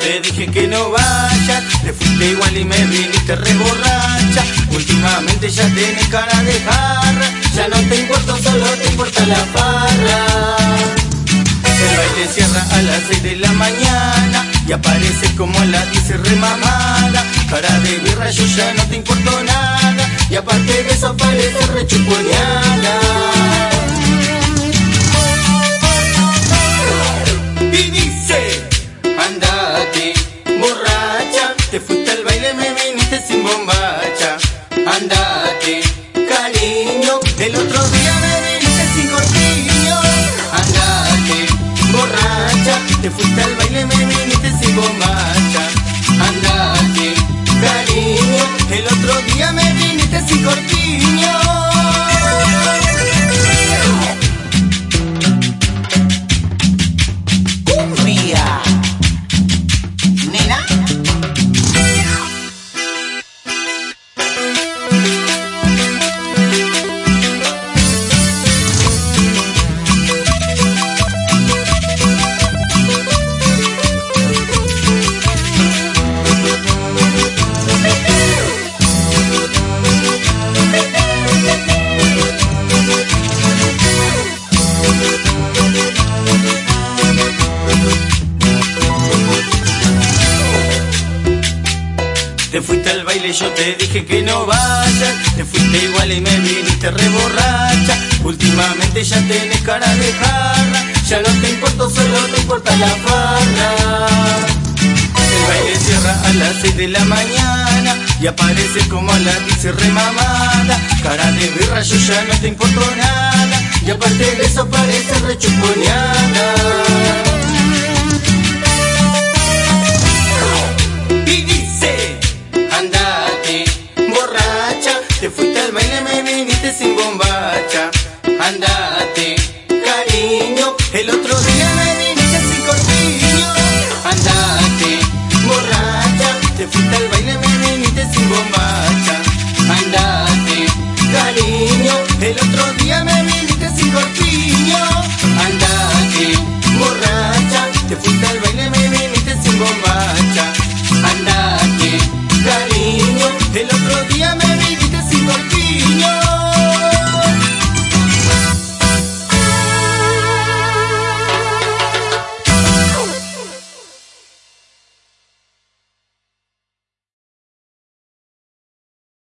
te dije que no vayas. Te fuiste igual y me viniste reborracha. Últimamente ya tienes cara de jarra. Ya no te importa, solo te importa la farra. El baile cierra a las 6 de la mañana y aparece como la dice remamada. Cara de birra, yo ya no te importo nada. Y aparte de eso parece rechuponeada. Día me viniste sin corpiño. Te fuiste al baile, yo te dije que no vayas. Te fuiste igual y me viniste reborracha. Últimamente ya tenés cara de jarra. Ya no te importo, solo te importa la farra. El baile cierra a las 6 de la mañana y aparece como la dice remamada. Cara de birra, yo ya no te importo nada. Y aparte de eso parece rechuponeada.